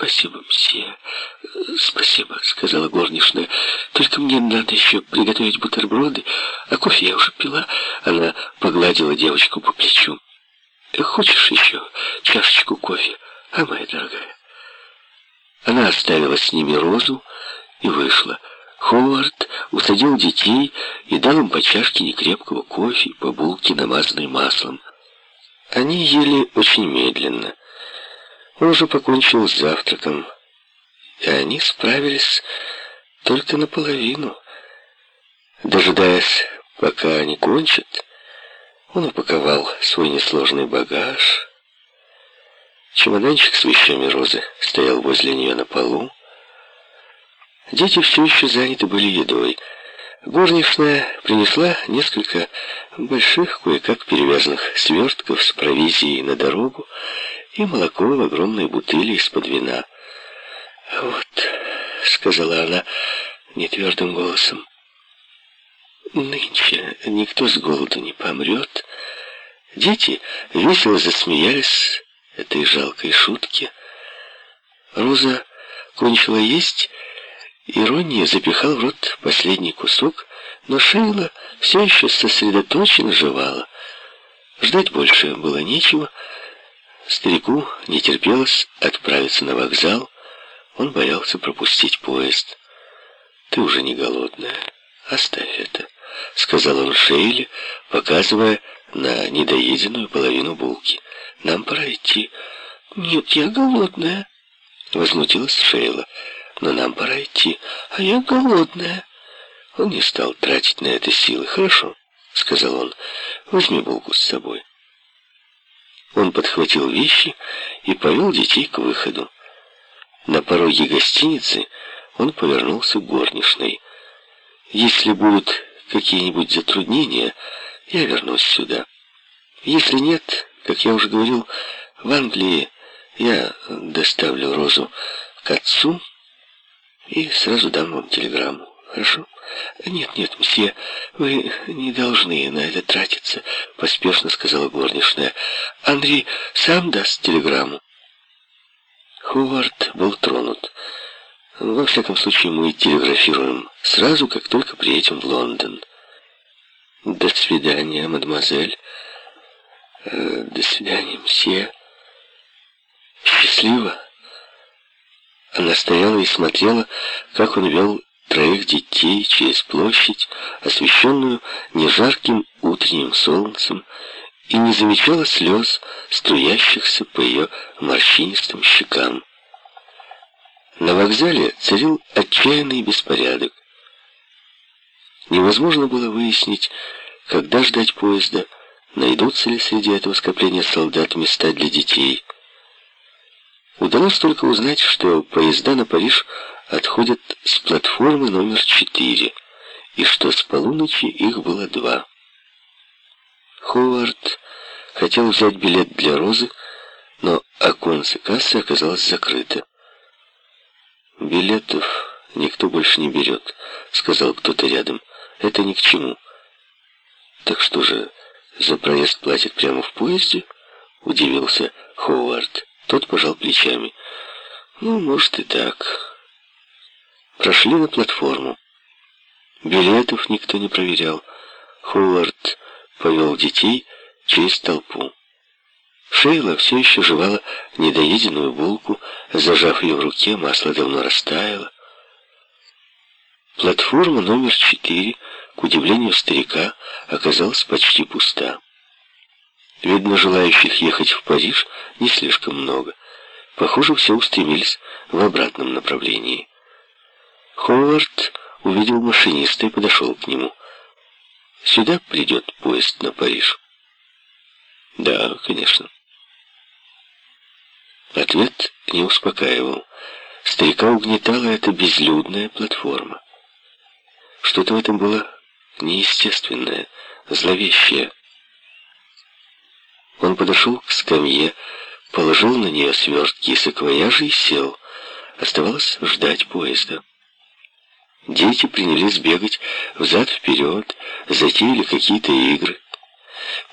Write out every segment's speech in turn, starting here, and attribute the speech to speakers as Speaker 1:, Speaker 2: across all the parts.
Speaker 1: «Спасибо, мсье, спасибо», — сказала горничная. «Только мне надо еще приготовить бутерброды, а кофе я уже пила». Она погладила девочку по плечу. «Хочешь еще чашечку кофе, а, моя дорогая?» Она оставила с ними розу и вышла. Ховард усадил детей и дал им по чашке некрепкого кофе, по булке, намазанной маслом. Они ели очень медленно. Он уже покончил с завтраком, и они справились только наполовину. Дожидаясь, пока они кончат, он упаковал свой несложный багаж. Чемоданчик с вещами Розы стоял возле нее на полу. Дети все еще заняты были едой. Горничная принесла несколько больших, кое-как перевязанных свертков с провизией на дорогу и молоко в огромной бутыли из-под вина. «Вот», — сказала она нетвердым голосом, — «нынче никто с голоду не помрет». Дети весело засмеялись этой жалкой шутке. Роза кончила есть Ирония запихал в рот последний кусок, но Шейла все еще сосредоточенно жевала. Ждать больше было нечего. Старику не терпелось отправиться на вокзал. Он боялся пропустить поезд. «Ты уже не голодная. Оставь это», — сказал он Шейле, показывая на недоеденную половину булки. «Нам пора идти». «Нет, я голодная», — возмутилась Шейла но нам пора идти, а я голодная». Он не стал тратить на это силы. «Хорошо», — сказал он, — «возьми булку с собой». Он подхватил вещи и повел детей к выходу. На пороге гостиницы он повернулся к горничной. «Если будут какие-нибудь затруднения, я вернусь сюда. Если нет, как я уже говорил, в Англии я доставлю Розу к отцу, и сразу дам вам телеграмму. Хорошо? Нет, нет, мсье, вы не должны на это тратиться, поспешно сказала горничная. Андрей сам даст телеграмму. Ховард был тронут. Во всяком случае, мы телеграфируем сразу, как только приедем в Лондон. До свидания, мадемуазель. Э, до свидания, мсье. Счастливо. Она стояла и смотрела, как он вел троих детей через площадь, освещенную нежарким утренним солнцем, и не замечала слез, струящихся по ее морщинистым щекам. На вокзале царил отчаянный беспорядок. Невозможно было выяснить, когда ждать поезда, найдутся ли среди этого скопления солдат места для детей – Удалось только узнать, что поезда на Париж отходят с платформы номер 4, и что с полуночи их было два. Ховард хотел взять билет для Розы, но оконце кассы оказалось закрыто. «Билетов никто больше не берет», — сказал кто-то рядом. «Это ни к чему». «Так что же, за проезд платят прямо в поезде?» — удивился Ховард. Тот пожал плечами. Ну, может и так. Прошли на платформу. Билетов никто не проверял. Ховард повел детей через толпу. Шейла все еще жевала недоеденную булку, зажав ее в руке, масло давно растаяло. Платформа номер четыре, к удивлению старика, оказалась почти пуста. Видно, желающих ехать в Париж не слишком много. Похоже, все устремились в обратном направлении. Ховард увидел машиниста и подошел к нему. «Сюда придет поезд на Париж?» «Да, конечно». Ответ не успокаивал. Старика угнетала эта безлюдная платформа. Что-то в этом было неестественное, зловещее. Он подошел к скамье, положил на нее свертки и саквояжи и сел. Оставалось ждать поезда. Дети принялись бегать взад-вперед, затеяли какие-то игры.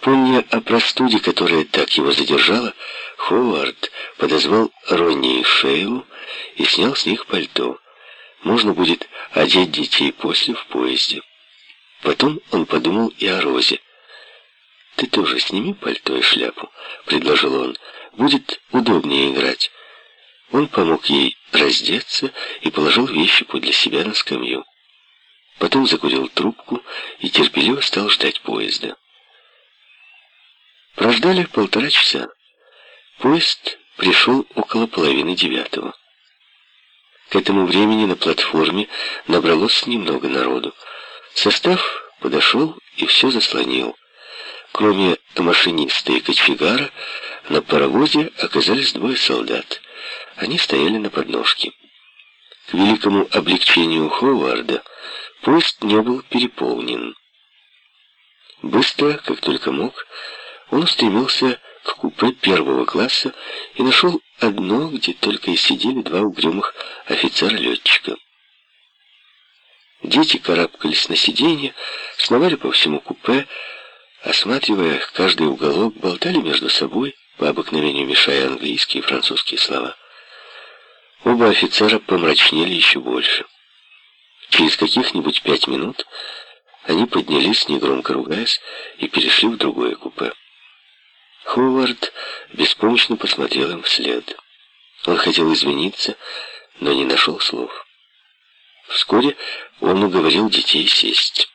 Speaker 1: Помня о простуде, которая так его задержала, Ховард подозвал Ронни и Шейлу и снял с них пальто. Можно будет одеть детей после в поезде. Потом он подумал и о Розе. «Ты тоже сними пальто и шляпу», — предложил он. «Будет удобнее играть». Он помог ей раздеться и положил вещи подле себя на скамью. Потом закурил трубку и терпеливо стал ждать поезда. Прождали полтора часа. Поезд пришел около половины девятого. К этому времени на платформе набралось немного народу. Состав подошел и все заслонил. Кроме машиниста и кочегара, на паровозе оказались двое солдат. Они стояли на подножке. К великому облегчению Ховарда поезд не был переполнен. Быстро, как только мог, он устремился к купе первого класса и нашел одно, где только и сидели два угрюмых офицера-летчика. Дети карабкались на сиденье, сновали по всему купе, осматривая каждый уголок, болтали между собой, по обыкновению мешая английские и французские слова. Оба офицера помрачнели еще больше. Через каких-нибудь пять минут они поднялись, негромко ругаясь, и перешли в другое купе. Ховард беспомощно посмотрел им вслед. Он хотел извиниться, но не нашел слов. Вскоре он уговорил детей сесть.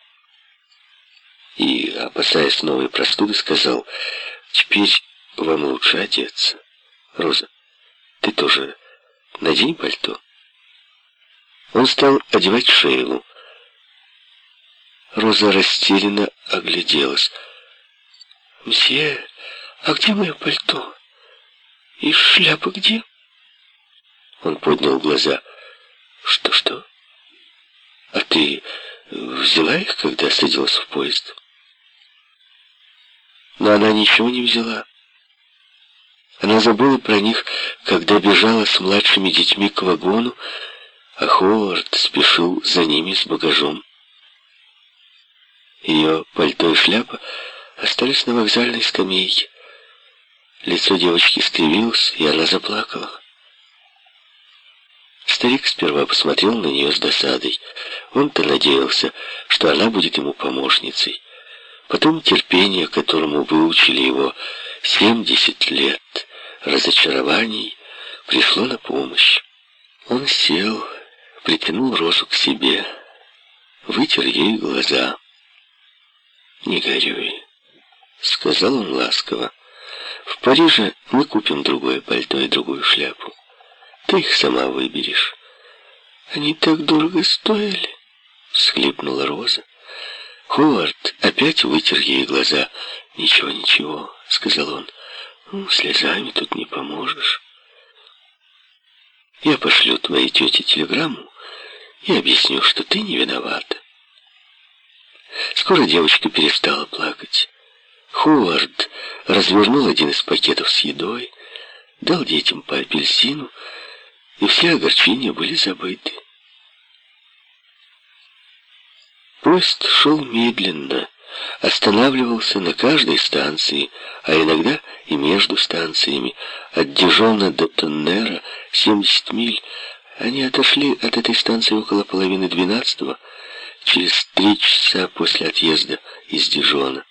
Speaker 1: И, опасаясь новой простуды, сказал, «Теперь вам лучше одеться. Роза, ты тоже надень пальто». Он стал одевать Шейлу. Роза растерянно огляделась. «Мсье, а где мое пальто? И шляпа где?» Он поднял глаза. «Что-что? А ты взяла их, когда садилась в поезд?» Но она ничего не взяла. Она забыла про них, когда бежала с младшими детьми к вагону, а Ховард спешил за ними с багажом. Ее пальто и шляпа остались на вокзальной скамейке. Лицо девочки скривилось, и она заплакала. Старик сперва посмотрел на нее с досадой. Он-то надеялся, что она будет ему помощницей. Потом терпение, которому выучили его 70 лет разочарований, пришло на помощь. Он сел, притянул Розу к себе, вытер ей глаза. «Не горюй», — сказал он ласково. «В Париже мы купим другое пальто и другую шляпу. Ты их сама выберешь». «Они так дорого стоили», — всхлипнула Роза. Ховард опять вытер ей глаза. «Ничего, ничего», — сказал он. «Ну, слезами тут не поможешь». «Я пошлю твоей тете телеграмму и объясню, что ты не виновата». Скоро девочка перестала плакать. Ховард развернул один из пакетов с едой, дал детям по апельсину, и все огорчения были забыты. Поезд шел медленно, останавливался на каждой станции, а иногда и между станциями. От Дижона до Тоннера 70 миль. Они отошли от этой станции около половины двенадцатого, через три часа после отъезда из Дижона.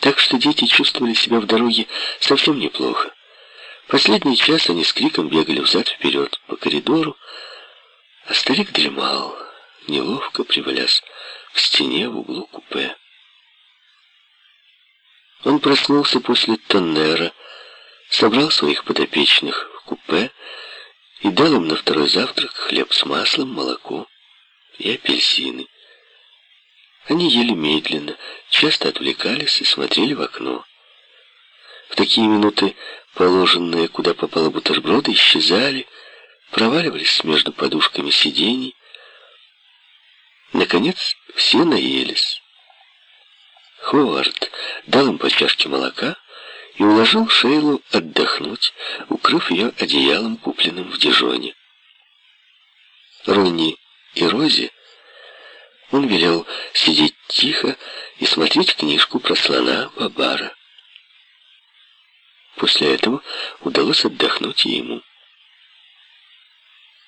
Speaker 1: Так что дети чувствовали себя в дороге совсем неплохо. Последний час они с криком бегали взад-вперед по коридору, а старик дремал неловко привалясь к стене в углу купе. Он проснулся после тоннера, собрал своих подопечных в купе и дал им на второй завтрак хлеб с маслом, молоко и апельсины. Они ели медленно, часто отвлекались и смотрели в окно. В такие минуты положенные, куда попало бутерброды, исчезали, проваливались между подушками сидений, Наконец, все наелись. Ховард дал им по чашке молока и уложил Шейлу отдохнуть, укрыв ее одеялом, купленным в Дижоне. Ронни и Рози он велел сидеть тихо и смотреть книжку про слона Бабара. После этого удалось отдохнуть и ему.